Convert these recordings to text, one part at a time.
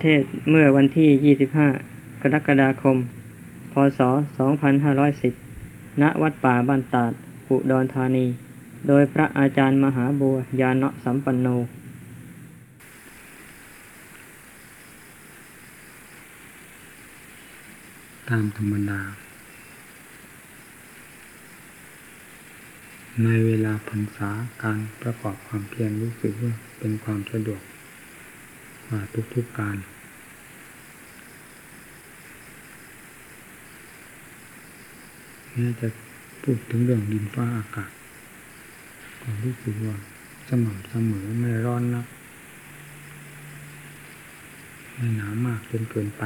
เทศเมื่อวันที่ 25 กรกฎาคม พศ 2510 ณ วัดป่าบ้านตาดอุดรธานี โดยพระอาจารย์มหาบัวยานะสัมปันโน ตามธรรมดา ในเวลาพรรษาการประกอบความเพียรรู้สึกว่าเป็นความสะดวก ว่าทุกๆการแม้จะพูดถึงเรื่องดินฟ้าอากาศก็รู้สึกว่าสม่ำเสมอไม่ร้อนนักไม่หนาวมากจนเกินไป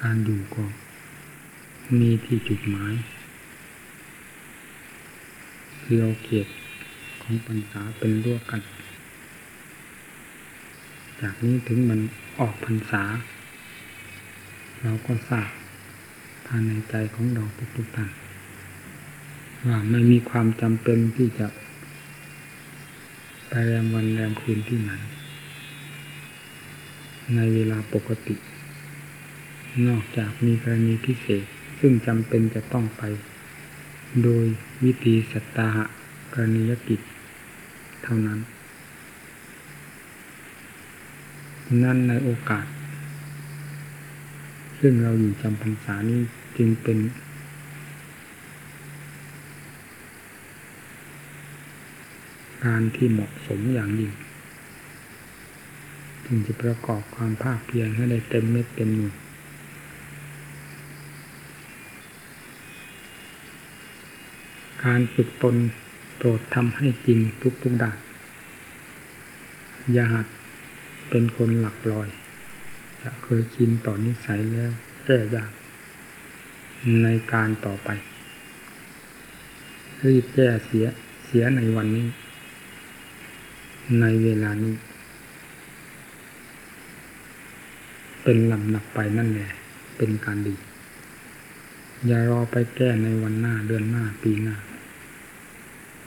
การอยู่ก็มีที่จุดหมายคือเอาเกียรติ ของปัญษาเป็นร่วกัน จากนี้ถึงมันออกพรรษา เราก็ทราบภายในใจของเราทุกๆท่านว่าไม่มีความจำเป็นที่จะไปแรมวันแรมคืนที่ไหน ในเวลาปกติ นอกจากมีกรณีพิเศษ ซึ่งจำเป็นจะต้องไป โดยวิธีสัตตาหะกรณียกิจ เท่านั้น นั่นในโอกาส ซึ่งเราอยู่จำพรรษานี้จึงเป็นการที่เหมาะสมอย่างยิ่งจึงจะประกอบความภาคเพียรให้ได้เต็มเม็ดเต็มหน่วยการฝึกตน รดทำให้จริงทุกทุกด้านอย่าหัดเป็นคนหลักลอยจะเคยชินต่อนิสัยแล้วแก้ยากในการต่อไป รีบแก้เสียเสียในวันนี้ ในเวลานี้ เป็นลำหนักไปนั่นแหละเป็นการดี อย่ารอไปแก้ในวันหน้าเดือนหน้าปีหน้า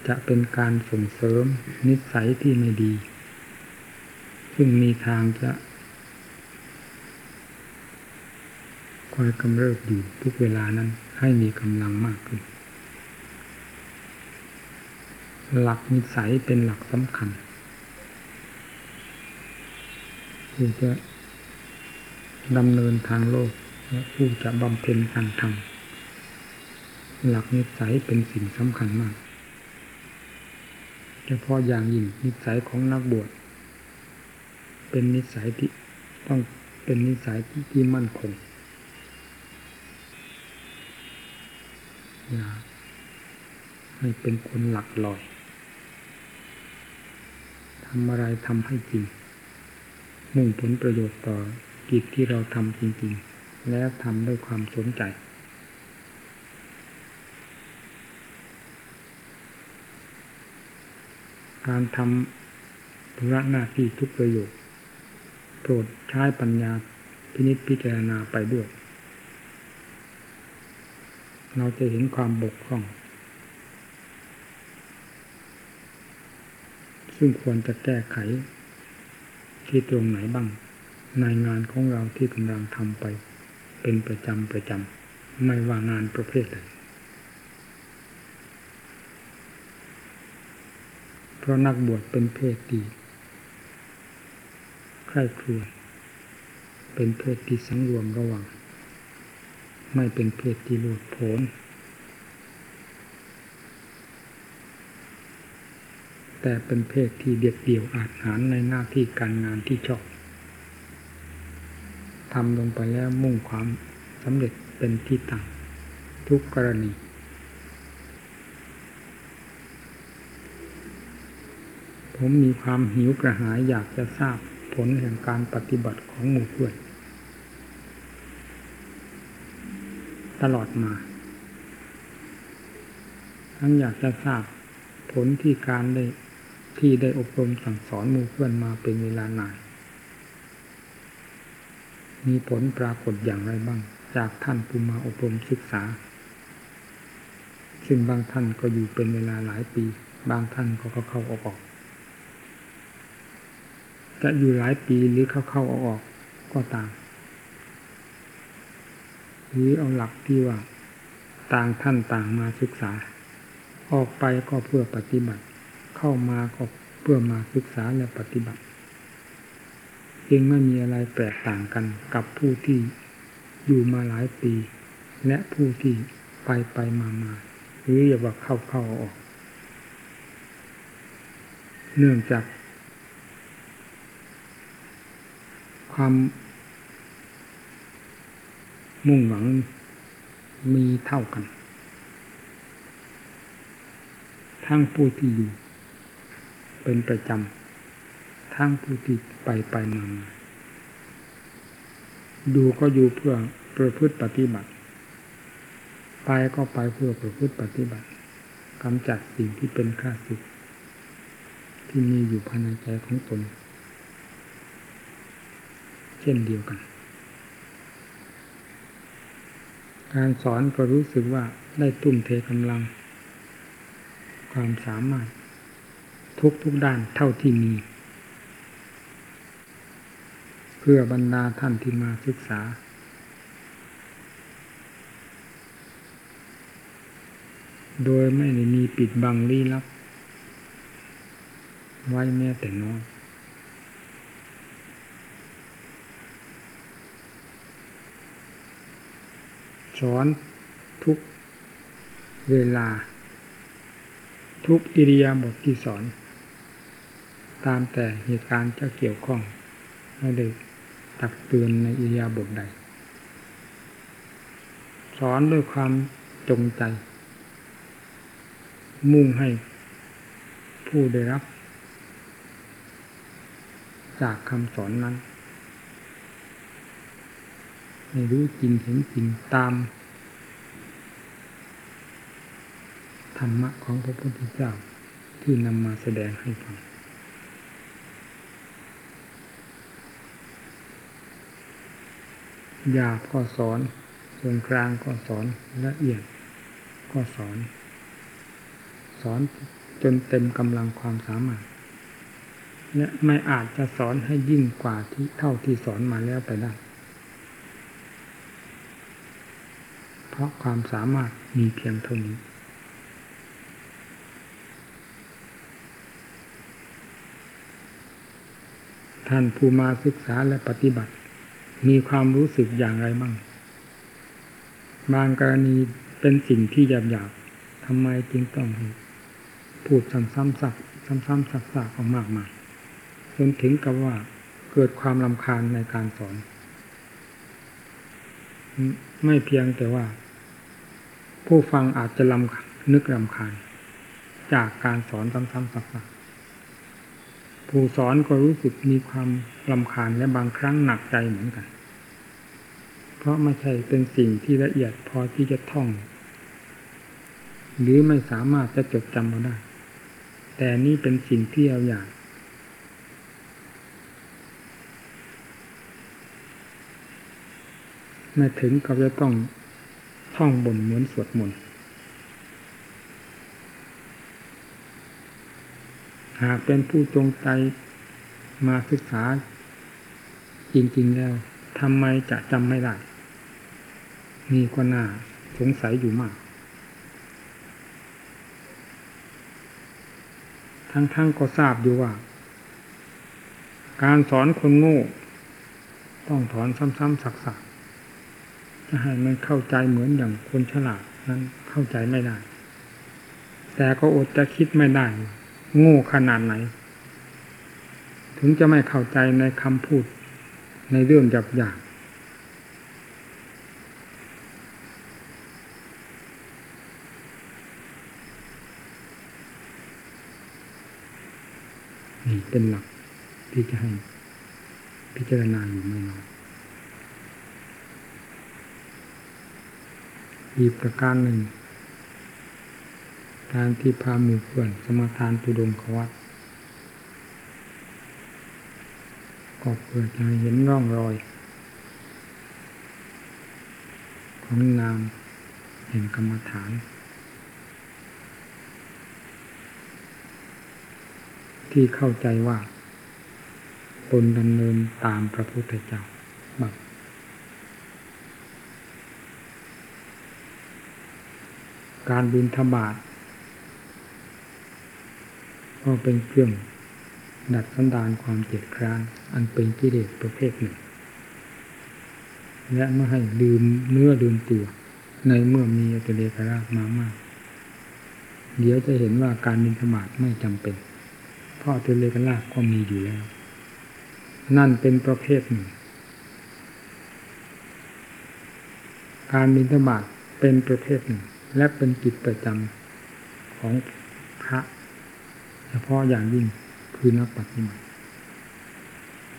จะเป็นการส่งเสริมนิสัยที่ไม่ดี ซึ่งมีทางจะคอยกำเริบอยู่ทุกเวลานั้นให้มีกำลังมากขึ้น หลักนิสัยเป็นหลักสำคัญที่จะดำเนินทางโลกและผู้จะบำเพ็ญทางธรรมหลักนิสัยเป็นสิ่งสำคัญมาก เฉพาะอย่างยิ่งนิสัยของนักบวชเป็นนิสัยที่ต้องเป็นนิสัยที่ทมั่นคงอย่าให้เป็นคนหลักลอยทำอะไรทำให้จริง มุ่งผลประโยชน์ต่อกิจที่เราทำจริง ๆ แล้วทำด้วยความสนใจ การทำธุระหน้าที่ทุกประโยชน์โปรดใช้ปัญญาพินิจพิจารณาไปด้วย เราจะเห็นความบกพร่อง ซึ่งควรจะแก้ไขที่ตรงไหนบ้าง ในงานของเราที่กำลังทำไป เป็นประจำประจำไม่ว่างานประเภทใด ราะนักบวชเป็นเพศที่ใคร่ครวญเป็นเพศที่สังรวมระวัง ไม่เป็นเพศที่โลดโผนแต่เป็นเพศที่เดียดเดี่ยวอาจหารในหน้าที่การงานที่ชอบทำลงไปแล้วมุ่งความสำเร็จเป็นที่ตั้งทุกกรณี ผมมีความหิวกระหายอยากจะทราบผลแห่งการปฏิบัติของหมู่เพื่อนตลอดมา ทั้งอยากจะทราบผลที่การได้ที่ได้อบรมสั่งสอนหมู่เพื่อนมาเป็นเวลานานมีผลปรากฏอย่างไรบ้าง จากท่านผู้มาอบรมศึกษา ซึ่งบางท่านก็อยู่เป็นเวลาหลายปี บางท่านก็เข้าออก จะอยู่หลายปีหรือเข้าเข้าออกก็ตามหรือเอาหลักที่ว่า ต่างท่านต่างมาศึกษา ออกไปก็เพื่อปฏิบัติ เข้ามาก็เพื่อมาศึกษาและปฏิบัติจึงไม่มีอะไรแตกต่างกันกับผู้ที่อยู่มาหลายปี และผู้ที่ไปไปมามาหรืออย่าว่าเข้าเข้าออก เนื่องจาก ความ มุ่งหวังมีเท่ากัน ทั้งผู้ที่อยู่ เป็นประจำ ทั้งผู้ที่ไปไปมาดูก็อยู่เพื่อประพฤติปฏิบัติ ไปก็ไปเพื่อประพฤติปฏิบัติกำจัดสิ่งที่เป็นข้าศึกที่มีอยู่ภายในใจของตน ช่นเดียวกัน การสอนก็รู้สึกว่าได้ตุ้มเทกำลัง ความสามารถ ทุกทุกด้านเท่าที่มี เพื่อบรรดาท่านที่มาศึกษา โดยไม่ได้มีปิดบังลี้ลับ ไว้แม้แต่น้อย สอนทุกเวลา ทุกอิริยาบถที่สอน ตามแต่เหตุการณ์จะเกี่ยวข้องไม่ได้ตักเตือนในอิยาบทใด สอนด้วยความจงใจ มุ่งให้ผู้ได้รับ จากคำสอนนั้น ให้รู้จริงเห็นจริงตามธรรมะของพระพุทธเจ้าที่นำมาแสดงให้ฟังหยาบก็สอนส่วนกลางก็สอนละเอียดก็สอน สอนจนเต็มกำลังความสามารถและไม่อาจจะสอนให้ยิ่งกว่าที่เท่าที่สอนมาแล้วไปได้ เพ ราะความสามารถมีเพียงเท่านี้ ท่านผู้มาศึกษาและปฏิบัติ มีความรู้สึกอย่างไรบ้าง บางกรณีเป็นสิ่งที่หยาบๆทำไมจึงต้องพูดซ้ำๆสักซ้ำๆสักๆออกมากมายจนถึงกับว่าเกิดความลำคาญในการสอน ไม่เพียงแต่ว่า ผู้ฟังอาจจะลำนึกลำคาญจากการสอนซ้ำๆสักๆผู้สอนก็รู้สึกมีความลำคาญและบางครั้งหนักใจเหมือนกัน เพราะไม่ใช่เป็นสิ่งที่ละเอียดพอที่จะท่อง หรือไม่สามารถจะจดจำเอาได้ แต่นี่เป็นสิ่งที่เอาอย่างไม่ถึงกับจะต้อง ท่องบนเหมือนสวดมนต์หากเป็นผู้จงใจมาศึกษาจริง ๆ แล้วทำไมจะจำไม่ได้ นี่ก็น่าสงสัยอยู่มาก ทั้งๆก็ทราบอยู่ว่า การสอนคนโง่ ต้องถอนซ้ำๆสักๆ ให้มันเข้าใจเหมือนอย่างคนฉลาดนั้นเข้าใจไม่ได้ แต่ก็อดจะคิดไม่ได้ โง่ขนาดไหน ถึงจะไม่เข้าใจในคำพูดในเรื่องหยาบหยาบนี่เป็นหลักที่จะให้พิจารณาอยู่ไม่น้อย อีกประการหนึ่งการที่พาหมู่เพื่อนสมาทานตุดงขวัตก็เพื่อจะเห็นร่องรอย ของนามเห็นกรรมฐาน ที่เข้าใจว่าตนดำเนินตามพระพุทธเจ้าบั การบินธบาตก็เป็นเครื่องดัดสันดานความเจ็ดคร้านอันเป็นกิเลสประเภทหนึ่ง และไม่ให้ลืมเนื้อลืมตัว ในเมื่อมีอัตเลกราชมามาก เดี๋ยวจะเห็นว่าการบินธบาตไม่จำเป็น เพราะอัตเลกราชก็มีอยู่แล้ว นั่นเป็นประเภทหนึ่ง การบินธบาตเป็นประเภทหนึ่ง และเป็นกิจประจำของพระ เฉพาะอย่างยิ่งคือนักปฏิบัติ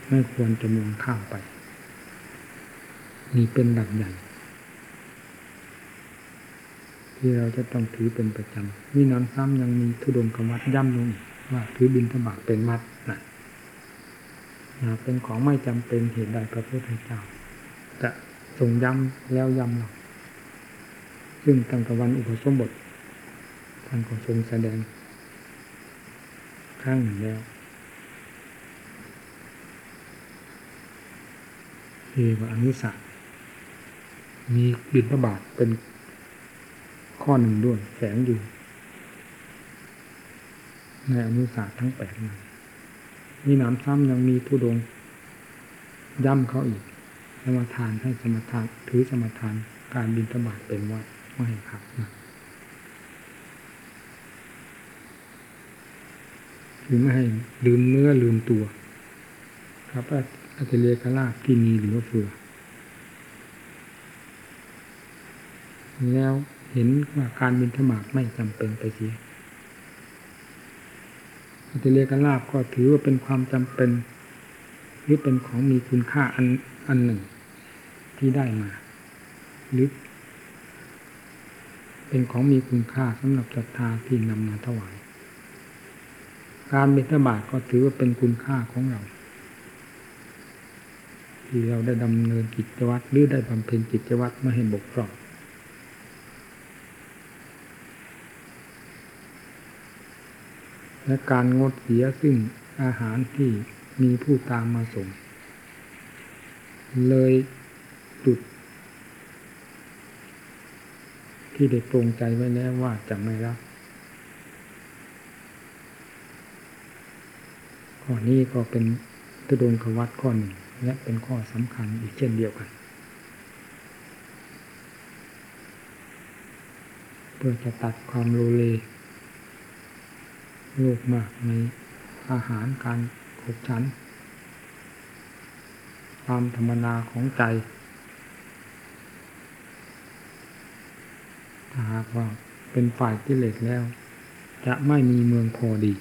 ไม่ควรจะมองข้ามไป นี่เป็นหลักใหญ่ที่เราจะต้องถือเป็นประจำมีน้ำซ้ำยังมีทุดงกรรมัดย่ำลงว่าถือบินธบาตเป็นวัดนะนะเป็นของไม่จำเป็นเหตุใดพระพุทธเจ้า จะทรงย้ำแล้วย้ำหลัก ซึ่งตั้งแต่วันอุปสมบทท่านก็ทรงแสดงครั้งหนึ่งแล้วเอวอนุสักมีบินพระบาทเป็นข้อหนึ่งด้วยแฝงอยู่ ในอนุสาสทั้งแปดนั้นมีน้ำซ้ำยังมีทุดงย่ำเขาอีกสมทานให้สมทานถือสมทานการบินธบาตเป็นวัด ไม่ครับนะคือไม่ให้ลืมเนื้อลืมตัว ครับอัตเลกลาบที่มีหรือเฟือ แล้วเห็นว่าการบินธบาตไม่จำเป็นไปเสียอัตเลกลาบก็ถือว่าเป็นความจำเป็น หรือเป็นของมีคุณค่าอันอันหนึ่งที่ได้มา หรือ เป็นของมีคุณค่าสำหรับศรัทธาที่นำมาถวาย การบิณฑบาตก็ถือว่าเป็นคุณค่าของเรา ที่เราได้ดำเนินกิจวัตรหรือได้บำเพ็ญกิจวัตรม่ให้บกพร่องและการงดเสียซึ่งอาหารที่มีผู้ตามมาส่ง เลยจุด ที่ได้ปรงใจไว้แล้วว่าจะไม่รับข้อนี้ก็เป็นตุดงควัตข้อหนึ่งและเป็นข้อสำคัญอีกเช่นเดียวกัน เพื่อจะตัดความโลเลโลภมากในอาหารการขบฉัน ความธรรมนาของใจ ถ้า หากว่าเป็นฝ่ายกิเลสแล้ว จะไม่มีเมืองพอดี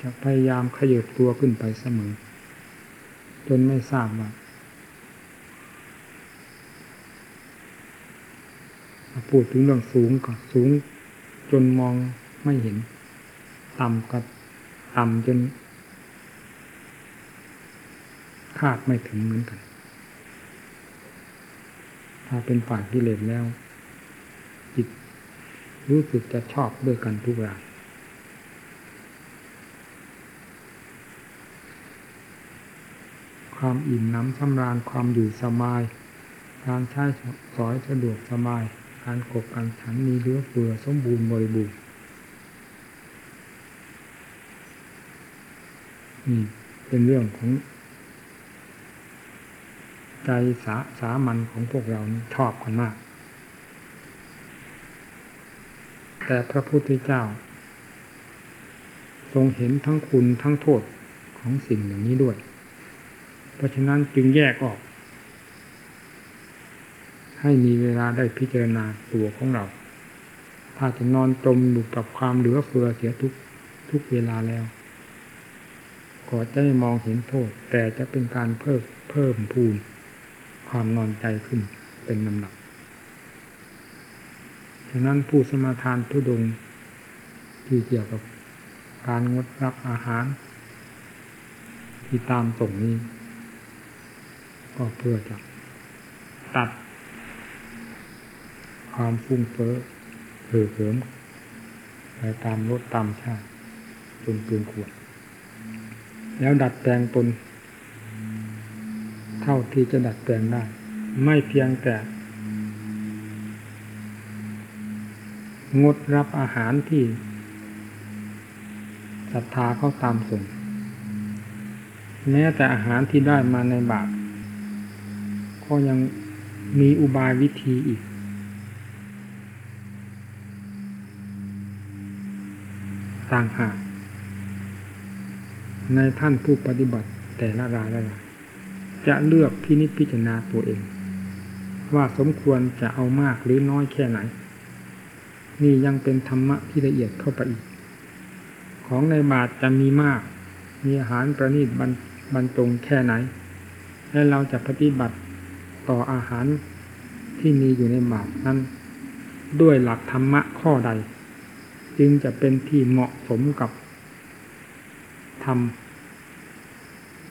จะพยายามขยับตัวขึ้นไปเสมอ จนไม่ทราบว่าพูดถึงเรื่องสูงก็สูงจนมองไม่เห็น ต่ำก็ต่ำจนคาดไม่ถึงเหมือนกัน ถ้าเป็นฝ่ายกิเลสแล้ว จิตรู้สึกจะชอบด้วยกันทุกอย่างความอิ่มน้ำสำราญความอยู่สบาย การใช้สอยสะดวกสบาย การกบการฉันมีเลือเฟือสมบูรณ์บริบูรณ์นี่เป็นเรื่องของ ใจสาสามัญของพวกเราชอบกันมาก แต่พระพุทธเจ้า ทรงเห็นทั้งคุณทั้งโทษของสิ่งอย่างนี้ด้วย เพราะฉะนั้นจึงแยกออก ให้มีเวลาได้พิจารณาตัวของเรา ถ้าจะนอนจมอยู่กับความเหลือเฟือเสียทุกทุกเวลาแล้วก็จะไม่มองเห็นโทษ แต่จะเป็นการเพิ่มเพิ่มพูน ความนอนใจขึ้นเป็นลำดับฉะนั้นผู้สมาทานทุดงที่เกี่ยวกับการงดรับอาหาร ที่ตามส่งนี้ ก็เพื่อจะตัด ความฟุ้งเฟ้อเห่อเหิมไปตามรถตามชาติจนเกินควรแล้วดัดแปลงตน เท่าที่จะดัดแปลงได้ ไม่เพียงแต่ งดรับอาหารที่ศรัทธาเขาตามส่งแม้แต่อาหารที่ได้มาในบาปก็ยังมีอุบายวิธีอีก ต่างหากในท่านผู้ปฏิบัติแต่ละรายละราย จะเลือกพินิจพิจารณาตัวเอง ว่าสมควรจะเอามากหรือน้อยแค่ไหน นี่ยังเป็นธรรมะที่ละเอียดเข้าไปอีก ของในบาทจะมีมาก มีอาหารประณีตบรรบรรจงแค่ไหน และเราจะปฏิบัติต่ออาหารที่มีอยู่ในบาทนั้น ด้วยหลักธรรมะข้อใด จึงจะเป็นที่เหมาะสมกับธรรม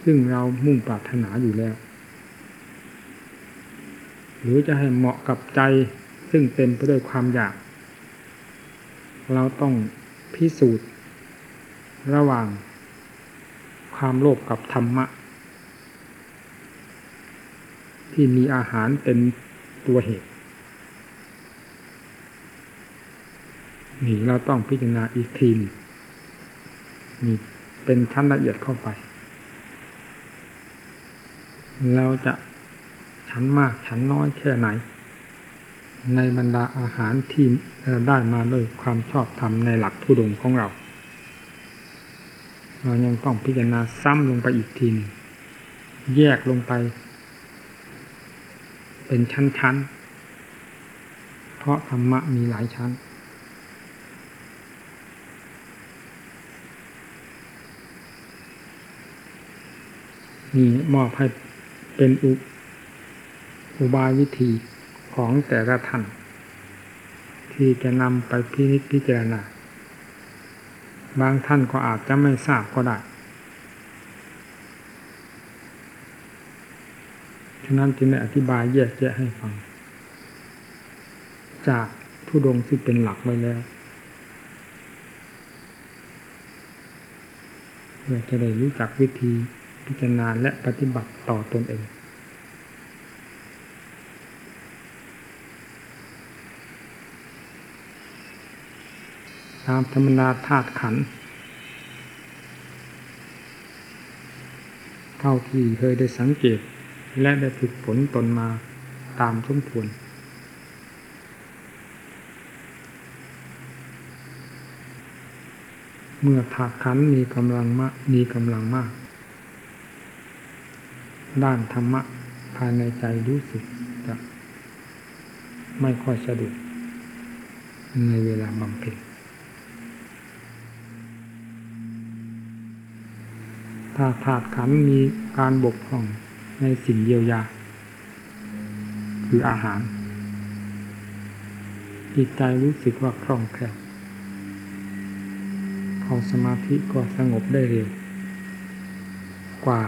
ซึ่งเรามุ่งปรารถนาอยู่แล้ว หรือจะให้เหมาะกับใจซึ่งเต็มไปด้วยความอยาก เราต้องพิสูจน์ ระหว่างความโลภกับธรรมะ ที่มีอาหารเป็นตัวเหตุนี่เราต้องพิจารณาอีกทีนี่เป็นชั้นละเอียดเข้าไป เราจะชั้นมากชั้นน้อยแค่ไหน ในบรรดาอาหารที่เราได้มาด้วยความชอบธรรมในหลักทุดงของเรา เรายังต้องพิจารณาซ้ำลงไปอีกทีนึงแยกลงไป เป็นชั้นๆ เพราะธรรมะมีหลายชั้นนี่มอบให้ เป็นอุอุบายวิธีของแต่ละท่านที่จะนำไปพินิจพิจารณา บางท่านก็อาจจะไม่ทราบก็ได้ ฉะนั้นจึงได้อธิบายแยกแยะให้ฟัง จากผู้ดงที่เป็นหลักไว้แล้วเพื่อจะได้รู้จักวิธี พิจารณาและปฏิบัติต่อตนเองตามธรรมนาธาตุขัน เท่าที่เคยได้สังเกตและได้ฝึกฝนตนมาตามสมควร เมื่อถาดขันมีกำลังมากมีกำลังมาก ด้านธรรมะภายในใจรู้สึกจะไม่ค่อยสะดวกในเวลาบำเพ็ญถ้าถาดขันมีการบกพร่องในสิ่งเยียวยา คืออาหาร จิตใจรู้สึกว่าคล่องแคล่วเข้าสมาธิก็สงบได้เร็ว กว่า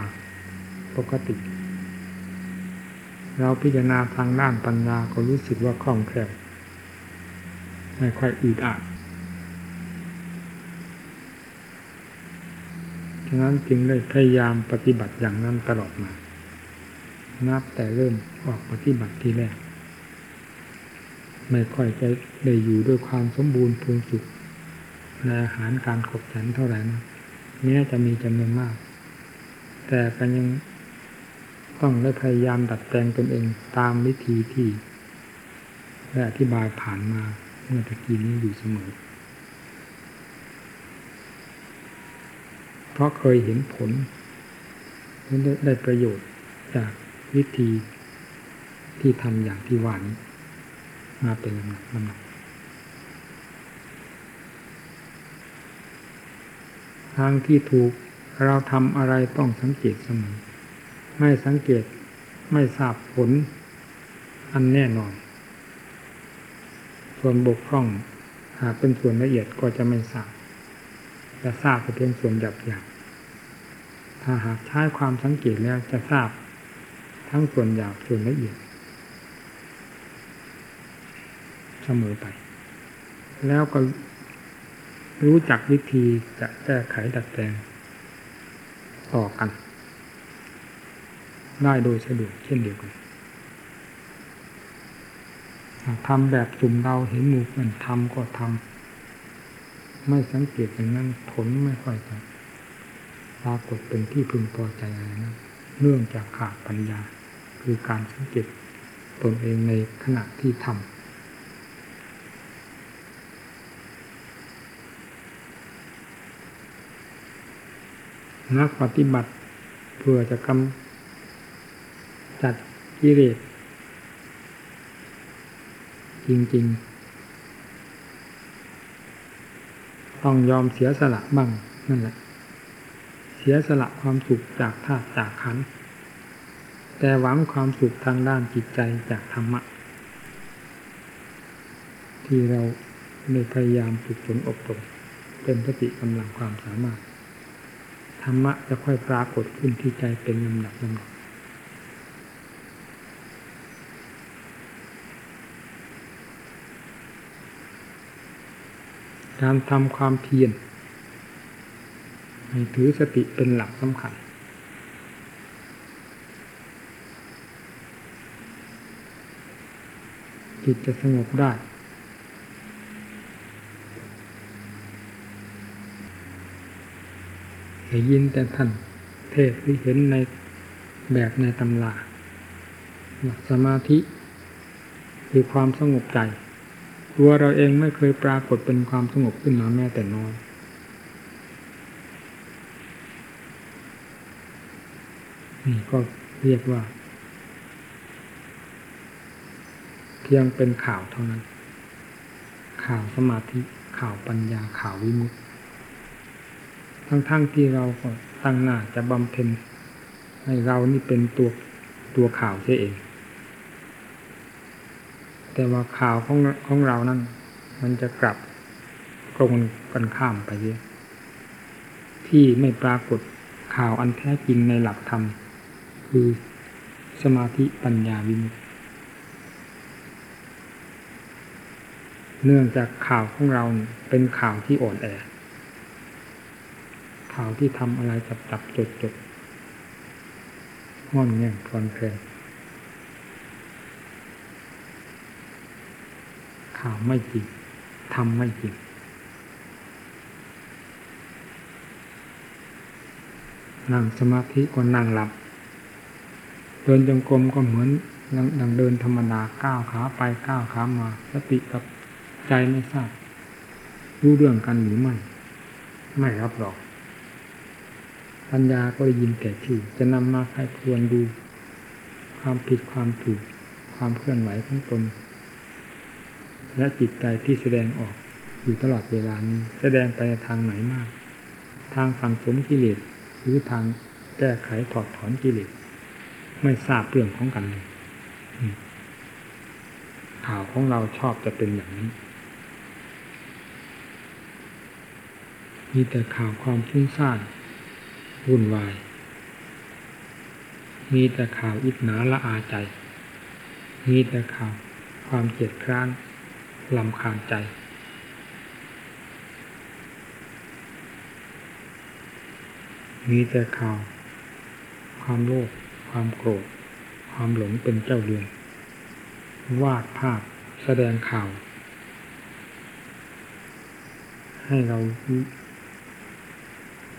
ปกติ เราพิจารณาทางด้านปัญญาก็รู้สึกว่าคล่องแคล่วไม่ค่อยอึดอัดฉะนั้นจึงได้พยายามปฏิบัติอย่างนั้นตลอดมา นับแต่เริ่มออกปฏิบัติทีแรก ไม่ค่อยจะได้อยู่ด้วยความสมบูรณ์พูนสุขในอาหารการขบฉันเท่าไหร่นะแม้จะมีจำนวนมาก แต่ก็ยัง ต้องได้พยายามดัดแปลงตนเองตามวิธีที่ได้อธิบายผ่านมาเมื่อตะกี้นี้อยู่เสมอ เพราะเคยเห็นผลและได้ประโยชน์จากวิธีที่ทำอย่างที่หวานมาเป็นลำดับลำดับทางที่ถูกเราทำอะไรต้องสังเกตเสมอ ไม่สังเกตไม่ทราบผล อันแน่นอน ส่วนบกพร่องหากเป็นส่วนละเอียดก็จะไม่ทราบจะทราบเพียงส่วนหยาบหยาบถ้าหากใช้ความสังเกตแล้วจะทราบทั้งส่วนหยาบส่วนละเอียดเสมอไป แล้วก็รู้จักวิธีจะแก้ไขดัดแปลงต่อกัน ได้โดยสะดวกเช่นเดียวกันทำแบบสุ่มเราเห็นหมู่เพื่อนทำก็ทำไม่สังเกตอย่างนั้นผลไม่ค่อยจะปรากฏเป็นที่พึงพอใจอะไรนะเนื่องจากขาดปัญญา คือการสังเกตตนเองในขณะที่ทำนักปฏิบัติเพื่อจะกำ จัดกิเลสจริงๆ ต้องยอมเสียสละบ้างนั่นแหละ เสียสละความสุขจากธาตุจากขันธ์แต่หวังความสุขทางด้านจิตใจจากธรรมะ ที่เราในพยายามฝึกฝนอบรมเป็นสติกำลังความสามารถ ธรรมะจะค่อยปรากฏขึ้นที่ใจเป็นลำดับลำดับ การทำความเพียรให้ถือสติเป็นหลักสำคัญ จิตจะสงบได้ ได้ยินแต่ท่านเทศที่เห็นในแบบในตำราสมาธิคือความสงบใจ ตัวเราเองไม่เคยปรากฏเป็นความสงบขึ้นมาแม้แต่น้อย นี่ก็เรียกว่า เพียงเป็นข่าวเท่านั้น ข่าวสมาธิข่าวปัญญาข่าววิมุตติทั้งๆทที่เราก็ตั้งหน้าจะบำเพ็ญให้เรานี่เป็นตัวตัวข่าวเสียเอง แต่ว่าข่าวของของเรานั้น มันจะกลับตรงกันข้ามไปเยอะที่ไม่ปรากฏข่าวอันแท้จริงในหลักธรรม คือสมาธิปัญญาวิมุตติเนื่องจากข่าวของเราเป็นข่าวที่อ่อนแอ ข่าวที่ทำอะไรจับจับจดจดห้อนแง่งคลอนเพล ข่าวไม่จริงทำไม่จริงนั่งสมาธิก็นั่งหลับ เดินจงกรมก็เหมือนดังเดินธรรมดาก้าวขาไปก้าวขามา สติกับใจไม่ทราบรู้เรื่องกันหรือไม่ ไม่รับหรอกปัญญาก็ได้ยินแต่ชื่อจะนำมาใครควรดู ความผิดความถูก ความเคลื่อนไหวของตน และจิตใจที่แสดงออกอยู่ตลอดเวลานี้แสดงไปทางไหนมาก ทางฝังสมกิเลสหรือทางแก้ไขถอดถอนกิเลสไม่ทราบเรื่องของกันเลยข่าวของเราชอบจะเป็นอย่างนี้มีแต่ข่าวความฟุ้งซ่านวุ่นวาย มีแต่ข่าวอิจฉาละอาใจ มีแต่ข่าวความเกลียดคร้าน ลำคาญใจ มีแต่ข่าว ความโลภความโกรธ ความหลงเป็นเจ้าเรือนวาดภาพแสดงข่าว ให้เรา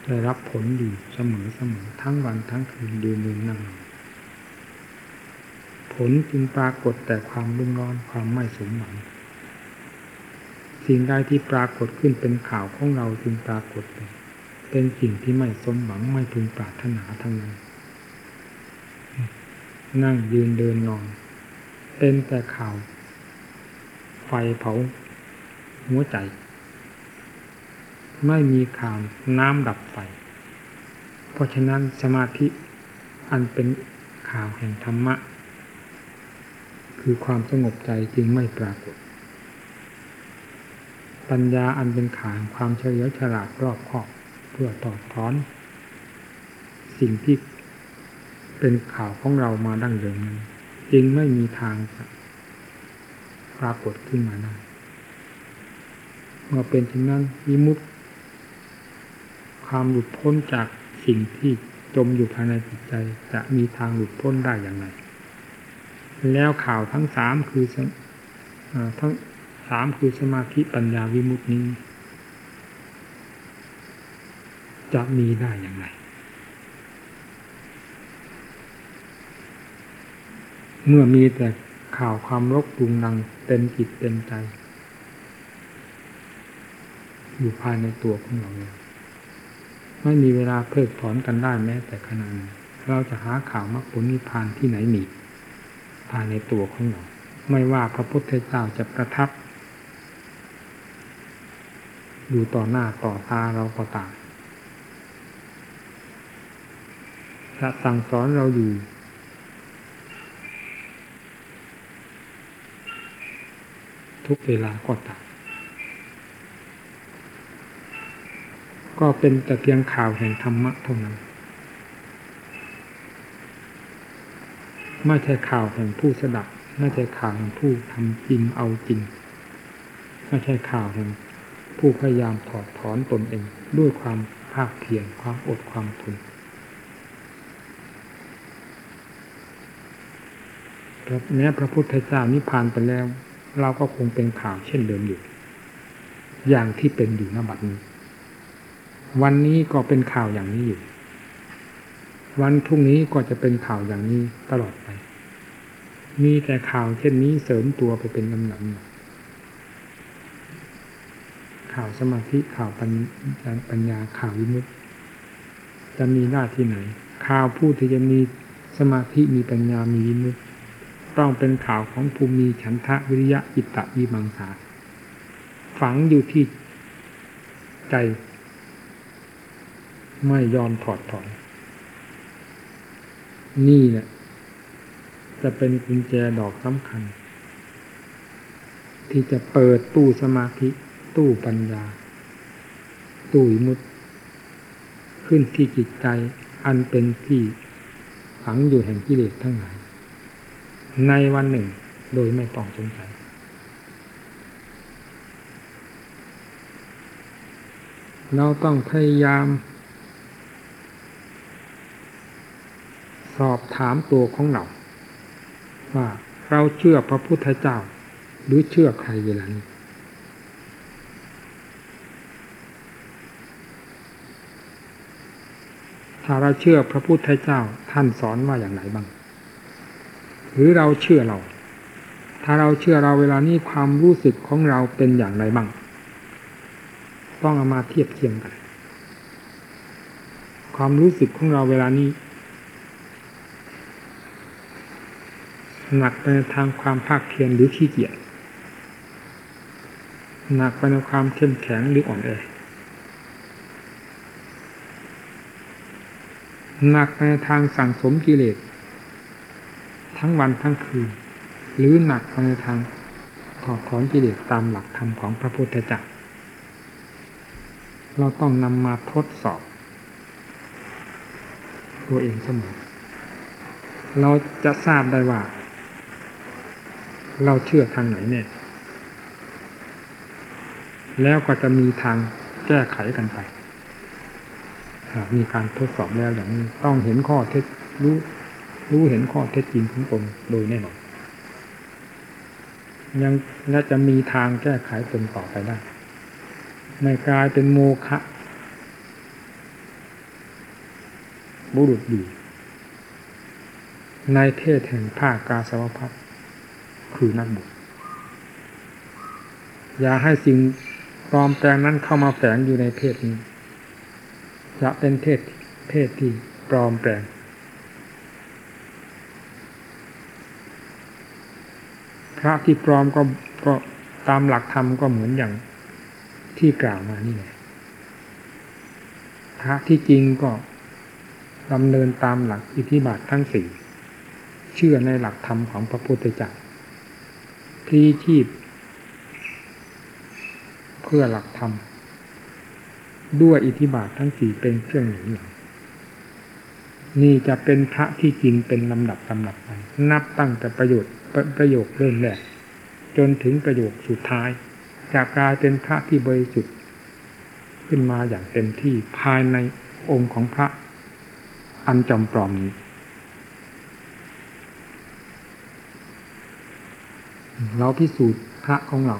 ได้รับผลอยู่เสมอเสมอทั้งวันทั้งคืนดูมือนั่งผลจึงปรากฏแต่ความรุ่มร้อนความไม่สมหวัง สิ่งใดที่ปรากฏขึ้นเป็นข่าวของเราจึงปรากฏเป็นเป็นสิ่งที่ไม่สมหวังไม่พึงปรารถนาทั้งนั้น นั่งยืนเดินนอน เป็นแต่ข่าว ไฟเผา หัวใจ ไม่มีข่าวน้ำดับไฟ เพราะฉะนั้นสมาธิอันเป็นข่าวแห่งธรรมะ คือความสงบใจจึงไม่ปรากฏ ปัญญาอันเป็นขานความเฉลียวฉลาดรอบคอบเพื่อตอดถอน สิ่งที่เป็นข่าวของเรามาดั้งเดิมนั้นจึงไม่มีทางปรากฏขึ้นมาได้เมื่อเป็นเช่นนั้นวิมุตความหลุดพ้นจากสิ่งที่จมอยู่ภายในจิตใจ จะมีทางหลุดพ้นได้อย่างไร แล้วข่าวทั้งสามคือทั้ง สามคือสมาธิปัญญาวิมุตตินี้ จะมีได้อย่างไร เมื่อมีแต่ข่าวความรกปรุงนังเต็มจิตเต็มใจ อยู่ภายในตัวของเราเลยไม่มีเวลาเพิกถอนกันได้แม้แต่ขณะนี้เราจะหาข่าวมรรคผลนิพพานที่ไหนมีภายในตัวของเราไม่ว่าพระพุทธเจ้าจะประทับ อยู่ต่อหน้าต่อตาเราก็ตามจะสั่งสอนเราอยู่ ทุกเวลาก็ตามก็เป็นแต่เพียงข่าวแห่งธรรมะเท่านั้น ไม่ใช่ข่าวแห่งผู้สดับ ไม่ใช่ข่าวแห่งผู้ทำจริงเอาจริง ไม่ใช่ข่าวแห่ง ผู้พยายามถอดถอนตนเอง ด้วยความภาคเพียรความอดความทนแม้พระพุทธเจ้านิพพานไปแล้ว เราก็คงเป็นข่าวเช่นเดิมอยู่ อย่างที่เป็นอยู่ณบัดนี้ วันนี้ก็เป็นข่าวอย่างนี้อยู่ วันพรุ่งนี้ก็จะเป็นข่าวอย่างนี้ตลอดไป มีแต่ข่าวเช่นนี้เสริมตัวไปเป็นลำดับ ข่าวสมาธิข่าวปัญญาข่าววิมุตจะมีหน้าที่ไหน ข่าวผู้ที่จะมีสมาธิมีปัญญามีวิมุตต้องเป็นข่าวของภูมิฉันทะวิริยะอิตตะวิมังสาฝังอยู่ที่ใจ ไม่ยอมถอดถอนนี่แหละจะเป็นกุญแจดอกสำคัญ ที่จะเปิดตู้สมาธิ ตู้ปัญญา ตู้มุตขึ้นที่จิตใจอันเป็นที่ฝังอยู่แห่งกิเลสทั้งหลาย ในวันหนึ่งโดยไม่ต้องสงสัยเราต้องพยายาม สอบถามตัวของเรา ว่าเราเชื่อพระพุทธเจ้า หรือเชื่อใครเวลานี้ ถ้าเราเชื่อพระพุทธเจ้าท่านสอนว่าอย่างไรบ้าง หรือเราเชื่อเรา ถ้าเราเชื่อเราเวลานี้ความรู้สึกของเราเป็นอย่างไรบ้าง ต้องเอามาเทียบเทียงกัน ความรู้สึกของเราเวลานี้ หนักไปในทางความภาคเพียรหรือขี้เกียจหนักไปในความเข้มแข็งหรืออ่อนแอ หนักในทางสั่งสมกิเลส ทั้งวันทั้งคืน หรือหนักในทางถอดถอนกิเลสตามหลักธรรมของพระพุทธเจ้าเราต้องนำมาทดสอบ ตัวเองเสมอ เราจะทราบได้ว่า เราเชื่อทางไหนเนี่ย แล้วก็จะมีทางแก้ไขกันไป หากมีการทดสอบแล้วอย่างนี้ต้องเห็นข้อเท็จรู้รู้เห็นข้อเท็จจริงของตนโดยแน่นอนยังและจะมีทางแก้ไขตนต่อไปได้ไม่กลายเป็นโมฆะบุรุษดีในเทศแห่งภาคกาสวพัฒคือนักบุญอย่าให้สิ่งปลอมแปลงนั้นเข้ามาแฝงอยู่ในเพศนี้ จะเป็นเพศเพศที่ปลอมแปลง พระที่ปลอมก็ก็ตามหลักธรรมก็เหมือนอย่างที่กล่าวมานี่แหละพระที่จริงก็ดำเนินตามหลักอิทธิบาททั้งสี่เชื่อในหลักธรรมของพระพุทธเจ้าพลีชีพ เพื่อหลักธรรม ด้วยอิทธิบาททั้งสี่เป็นเครื่องหนุนหลังนี่จะเป็นพระที่จริงเป็นลำดับลำดับไปนับตั้งแต่ประโยชน์ประโยคเริ่มแรกจนถึงประโยคสุดท้ายจะกลายเป็นพระที่บริสุทธิ์ขึ้นมาอย่างเต็มที่ภายในองค์ของพระอันจำปลอมนี้เราพิสูจน์พระของเรา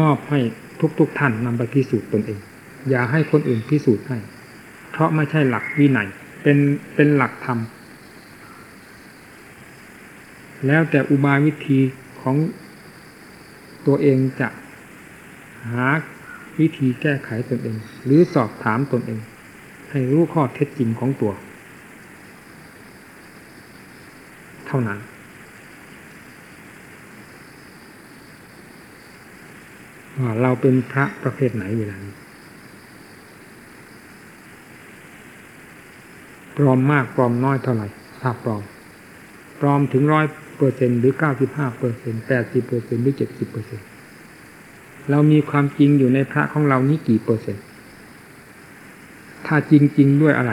มอบให้ทุกๆทท่านนำไปพิสูจน์ตนเอง อย่าให้คนอื่นพิสูจน์ให้ เพราะไม่ใช่หลักวินัยเป็นเป็นหลักธรรม แล้วแต่อุบายวิธีของตัวเองจะหาวิธีแก้ไขตนเอง หรือสอบถามตนเอง ให้รู้ข้อเท็จจริงของตัว เท่านั้น เราเป็นพระประเภทไหนเวลานี้ ปลอมมากปลอมน้อยเท่าไหร่ถ้าปลอมปลอมถึงร้อยเปอร์เซ็นหรือเก้าสิบห้าเปอร์เซ็นแปดสิบเปอร์เซ็นหรือเจ็ดสิบเปอร์เซ็นเรามีความจริงอยู่ในพระของเรานี้กี่เปอร์เซ็นต์ถ้าจริงจริงด้วยอะไร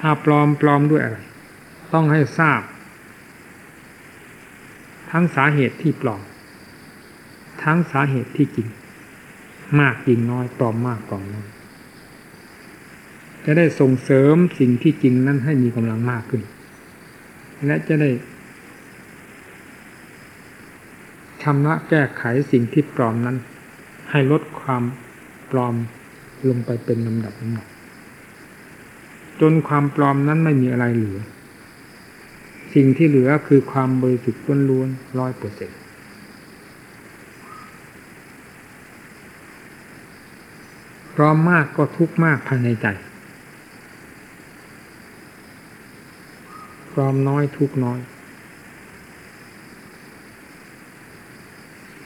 ถ้าปลอมปลอมด้วยอะไร ต้องให้ทราบ ทั้งสาเหตุที่ปลอม ทั้งสาเหตุที่จริง มากจริงน้อยปลอมมากปลอมน้อยจะได้ส่งเสริมสิ่งที่จริงนั้นให้มีกำลังมากขึ้น และจะได้ชำระแก้ไขสิ่งที่ปลอมนั้น ให้ลดความปลอมลงไปเป็นลำดับลำดับจนความปลอมนั้นไม่มีอะไรเหลือ สิ่งที่เหลือคือความบริสุทธิ์ล้วนร้อยเปอร์เซ็นต์ ปลอมมากก็ทุกมากภายในใจปลอมน้อยทุกน้อย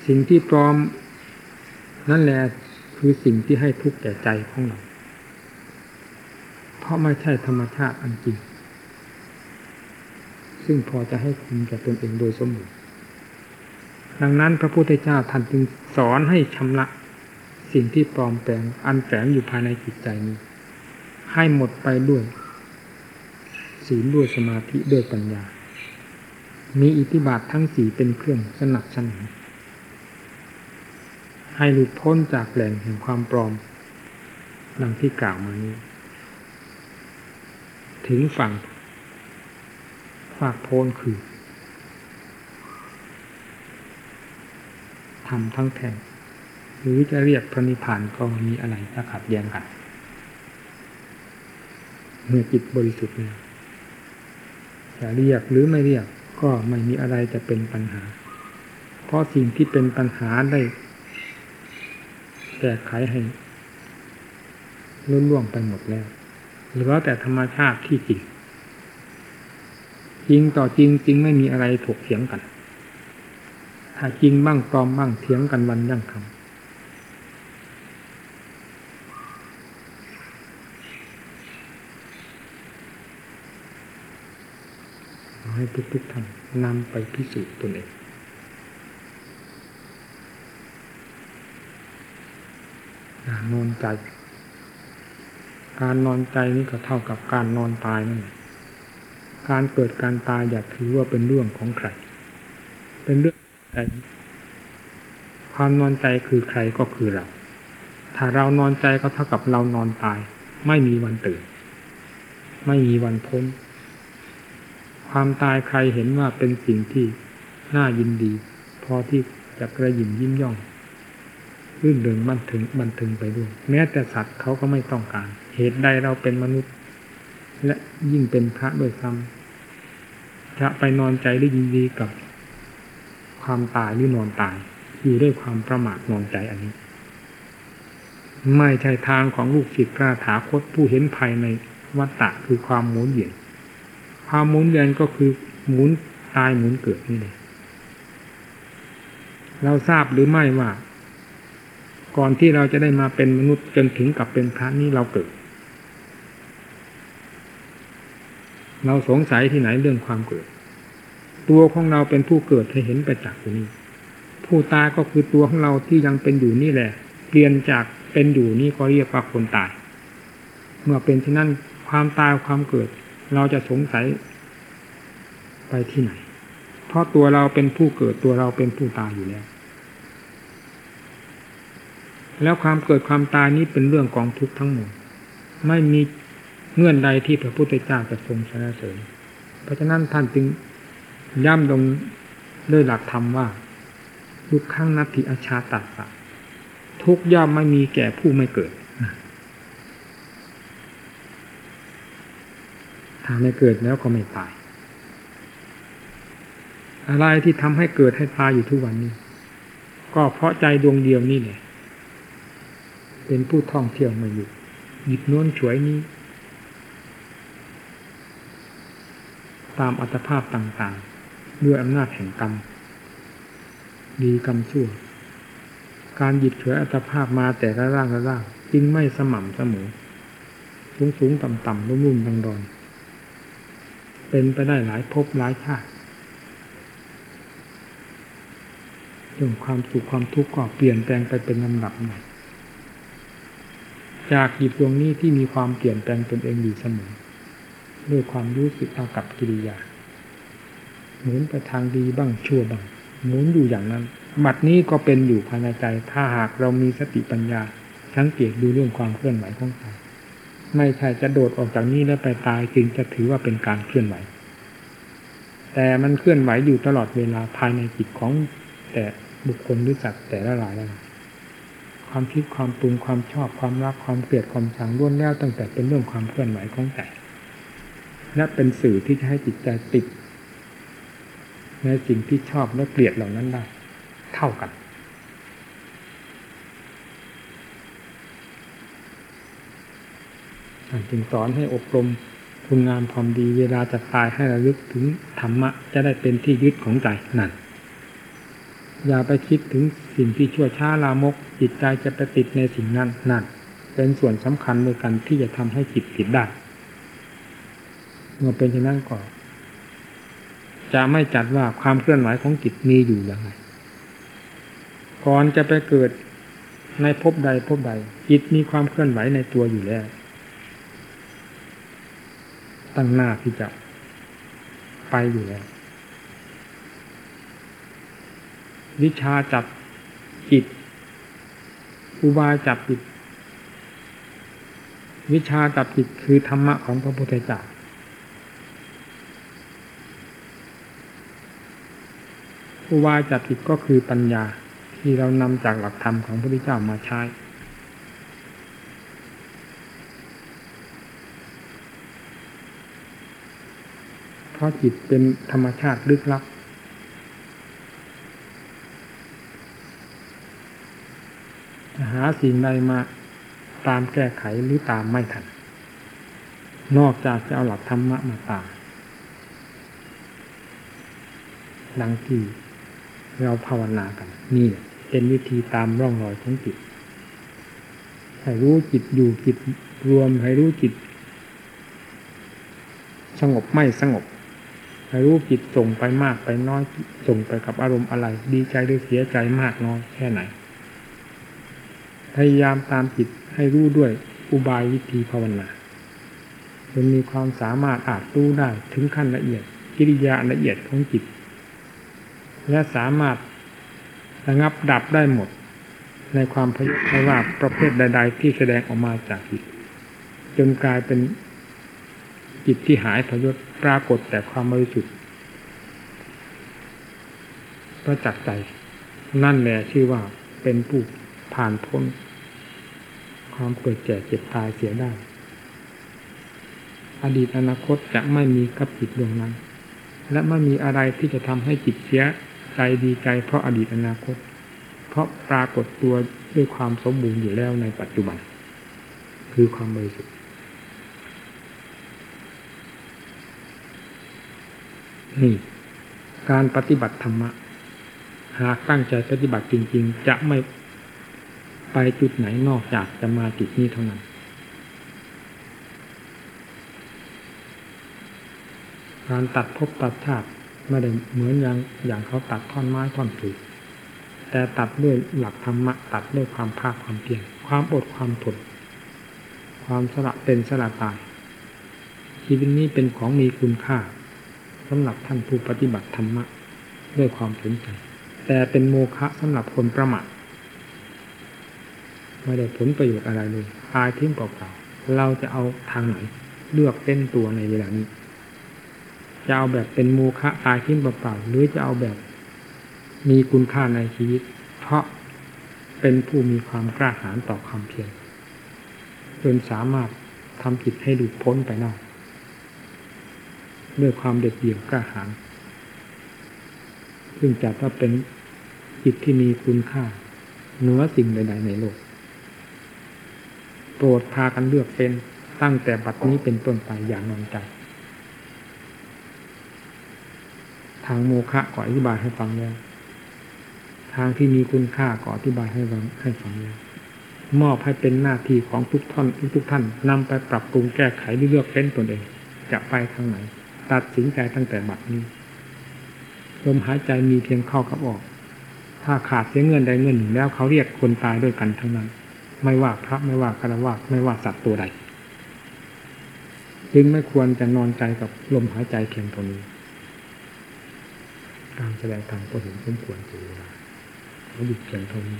สิ่งที่ปลอม นั่นแหละคือสิ่งที่ให้ทุกข์แก่ใจของเรา เพราะไม่ใช่ธรรมชาติอันจริง ซึ่งพอจะให้คุณแก่ตนเองโดยสมบูรณ์ดังนั้นพระพุทธเจ้าท่านจึงสอนให้ชำระ สิ่งที่ปลอมแปลงอันแฝงอยู่ภายในจิตใจนี้ ให้หมดไปด้วยศีลด้วยสมาธิด้วยปัญญา มีอิทธิบาททั้งสี่เป็นเครื่องสนับสนุนให้หลุดพ้นจากแหล่งแห่งความปลอมดังที่กล่าวมานี้ ถึงฝั่งฝากโพนคือทำทั้งแท่ง หรือจะเรียกพระนิพพานก็มีอะไรจะขัดแย้งกันเมื่อจิตบริสุทธิ์แล้วจะเรียกหรือไม่เรียกก็ไม่มีอะไรจะเป็นปัญหา เพราะสิ่งที่เป็นปัญหาได้แก้ไขให้ลุ่นล่วงไปหมดแล้วเหลือแต่ธรรมชาติที่จริงจริงต่อจริงจริงไม่มีอะไรถกเถียงกัน ถ้าจริงบ้างปลอมบ้างเถียงกันวันยั่งคำ ให้ทุกๆท่านนำไปพิสูจน์ตนเองนอนใจ การนอนใจนี่ก็เท่ากับการนอนตายนั่นการเกิดการตายอย่าถือว่าเป็นเรื่องของใคร เป็นเรื่องใจความนอนใจคือใครก็คือเรา ถ้าเรานอนใจก็เท่ากับเรานอนตาย ไม่มีวันตื่น ไม่มีวันพ้น ความตายใครเห็นว่าเป็นสิ่งที่น่ายินดี พอที่จะกระยิมยิ้มย่องรื่นเริงบันถึงบันทึงไปด้วย แม้แต่สัตว์เขาก็ไม่ต้องการ เหตุใดเราเป็นมนุษย์ และยิ่งเป็นพระด้วยซ้ำจะไปนอนใจได้ยินดีกับ ความตายหรือนอนตาย อยู่ด้วยความประมาทนอนใจอันนี้ ไม่ใช่ทางของลูกศิษย์พระถาคตผู้เห็นภายในวัฏฏะคือความหมุนเวียน ความหมุนเวียนก็คือหมุนตายหมุนเกิดนี่เลยเราทราบหรือไม่ว่า ก่อนที่เราจะได้มาเป็นมนุษย์จนถึงกับเป็นพระนี่เราเกิด เราสงสัยที่ไหนเรื่องความเกิด ตัวของเราเป็นผู้เกิดให้เห็นไปจากตรงนี้ผู้ตายก็คือตัวของเราที่ยังเป็นอยู่นี่แหละ เปลี่ยนจากเป็นอยู่นี่ก็เรียกว่าคนตาย เมื่อเป็นเช่นนั้นความตายความเกิด เราจะสงสัยไปที่ไหน เพราะตัวเราเป็นผู้เกิดตัวเราเป็นผู้ตายอยู่แล้ว แล้วความเกิดความตายนี้เป็นเรื่องกองทุกข์ทั้งหมด ไม่มีเงื่อนใดที่พระพุทธเจ้าจะทรงสรรเสริญ เพราะฉะนั้นท่านจึงย่ำลงด้วยหลักธรรมว่าทุกขั้งนัตถิอาชาตัสสะทุกย่อมไม่มีแก่ผู้ไม่เกิด ถ้าไม่เกิดแล้วก็ไม่ตาย อะไรที่ทำให้เกิดให้ตายอยู่ทุกวันนี้ ก็เพราะใจดวงเดียวนี่แหละเป็นผู้ท่องเที่ยวมาอยู่หยิบน้นฉวยนี้ ตามอัตภาพต่างๆ ด้วยอำนาจแห่งกรรม ดีกรรมชั่ว การหยิบฉวยอัตภาพมาแต่ละร่างละร่าง จึงไม่สม่ำเสมอ สูงสูงต่ำต่ำรุ่มรุ่มดังดอน เป็นไปได้หลายภพหลายชาติเรื่องความสุขความทุกข์ก็เปลี่ยนแปลงไปเป็นลำดับใหม่จากหยิบดวงนี้ที่มีความเปลี่ยนแปลงตนเองอยู่เสมอด้วยความรู้สึกเอากับกิริยา หมุนไปทางดีบ้างชั่วบ้างหมุนอยู่อย่างนั้นบัดนี้ก็เป็นอยู่ภายในใจ ถ้าหากเรามีสติปัญญาสังเกตดูเรื่องความเคลื่อนไหวของใจ ไม่ใช่จะโดดออกจากนี้แล้วไปตายจึงจะถือว่าเป็นการเคลื่อนไหว แต่มันเคลื่อนไหวอยู่ตลอดเวลาภายในจิตของแต่บุคคลหรือสัตว์แต่ละรายละความคิดความปรุงความชอบความรักความเกลียดความชังล้วนแล้วตั้งแต่เป็นเรื่องความเคลื่อนไหวของใจและเป็นสื่อที่จะให้จิตใจติดในสิ่งที่ชอบและเกลียดเหล่านั้นได้ เท่ากัน จึงสอนให้อบรมคุณงามความดีเวลาจะตายให้ระลึกถึงธรรมะจะได้เป็นที่ยึดของใจนั่นอย่าไปคิดถึงสิ่งที่ชั่วช้าลามก จิตใจจะไปติดในสิ่งนั้นนั่นเป็นส่วนสำคัญในการที่จะทำให้จิตติดได้เมื่อเป็นเช่นนั้นก็จะไม่จัดว่าความเคลื่อนไหวของจิตมีอยู่อย่างไรก่อนจะไปเกิดในภพใดภพใด จิตมีความเคลื่อนไหวในตัวอยู่แล้ว ตั้งหน้าที่จะไปอยู่แล้ววิชาจับจิตอุบายจับจิตวิชาจับจิตคือธรรมะของพระพุทธเจ้าอุบายจับจิตก็คือปัญญาที่เรานำจากหลักธรรมของพระพุทธเจ้ามาใช้ ราะจิตเป็นธรรมชาติลึกลับ หาสิ่งใดมาตามแก้ไขหรือตามไม่ทัน นอกจากจะเอาหลักธรรมะมาตามดังที่เราภาวนากัน นี่เป็นวิธีตามร่องรอยของจิตให้รู้จิตอยู่จิตรวมให้รู้จิต สงบไม่สงบ ให้รู้จิตส่งไปมากไปน้อยส่งไปกับอารมณ์อะไร ดีใจหรือเสียใจมากน้อยแค่ไหน พยายามตามจิตให้รู้ด้วยอุบายวิธีภาวนาจนมีความสามารถอาจรู้ได้ถึงขั้นละเอียด กิริยาละเอียดของจิต และสามารถระงับดับได้หมด ในความพยไม่ว่าประเภทใด ๆ ที่แสดงออกมาจากจิต จนกลายเป็นจิตที่หายพยศ ปรากฏแต่ความบริสุทธิ์ประจักษ์ใจ นั่นแหละชื่อว่าเป็นผู้ผ่านพ้น ความเกิดแก่เจ็บตายเสียได้ อดีตอนาคตจะไม่มีกับจิตดวงนั้น และไม่มีอะไรที่จะทำให้จิตเสียใจดีใจ เพราะอดีตอนาคต เพราะปรากฏตัวด้วยความสมบูรณ์อยู่แล้วในปัจจุบัน คือความบริสุทธิ์ นี่การปฏิบัติธรรมะ หากตั้งใจปฏิบัติจริง ๆ จะไม่ไปจุดไหนนอกจากจะมาจุดนี้เท่านั้น การตัดภพตัดชาติไม่ได้เหมือนอย่างอย่างเขาตัดท่อนไม้ท่อนผืนแต่ตัดด้วยหลักธรรมะตัดด้วยความภาคความเพียรความอดความทนความสละเป็นสละตายชีวิตนี้เป็นของมีคุณค่า สำหรับท่านผู้ปฏิบัติธรรมะด้วยความสนใจแต่เป็นโมฆะสำหรับคนประมาทไม่ได้ผลประโยชน์อะไรเลยพายทิ้งเปล่าๆเราจะเอาทางไหน เลือกเต้นตัวในเวลานี้ จะเอาแบบเป็นโมฆะพายทิ้งเปล่าๆหรือจะเอาแบบ มีคุณค่าในชีวิต เพราะเป็นผู้มีความกล้าหาญต่อความเพียรจนสามารถทำจิตให้หลุดพ้นไปได้ ด้วยความเด็ดเดี่ยวกล้าหาญซึ่งจัดว่าเป็นจิตที่มีคุณค่าเหนือสิ่งใดๆในโลก โปรดพากันเลือกเป็นตั้งแต่บัดนี้เป็นต้นไปอย่างนอนใจ ทางโมฆะก็อธิบายให้ฟังแล้วทางที่มีคุณค่าก็อธิบายให้ฟังให้ฟังแล้วมอบให้เป็นหน้าที่ของทุกท่านทุกท่านนำไปปรับปรุงแก้ไขเลือกเป็นตนเอง จะไปทางไหน ตัดสินใจตั้งแต่บัดนี้ลมหายใจมีเพียงเข้ากับออก ถ้าขาดเสียเงินใดเงินหนึ่งแล้วเขาเรียกคนตายด้วยกันทั้งนั้น ไม่ว่าพระไม่ว่าคารวะไม่ว่าสัตว์ตัวใด จึงไม่ควรจะนอนใจกับลมหายใจเพียงตัวนี้ การแสดงธรรมก็เห็นสมควรเสียเวลาเขาหยุดเพียงเท่านี้